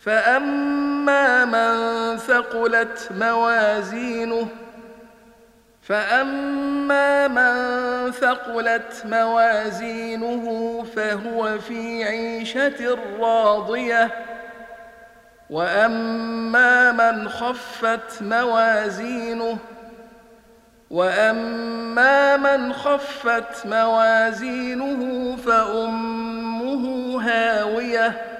فأما من ثقلت موازينه فأما من ثقلت موازينه فهو في عيشة راضية وأما من خفت موازينه واما من خفت موازينه فامه هاويه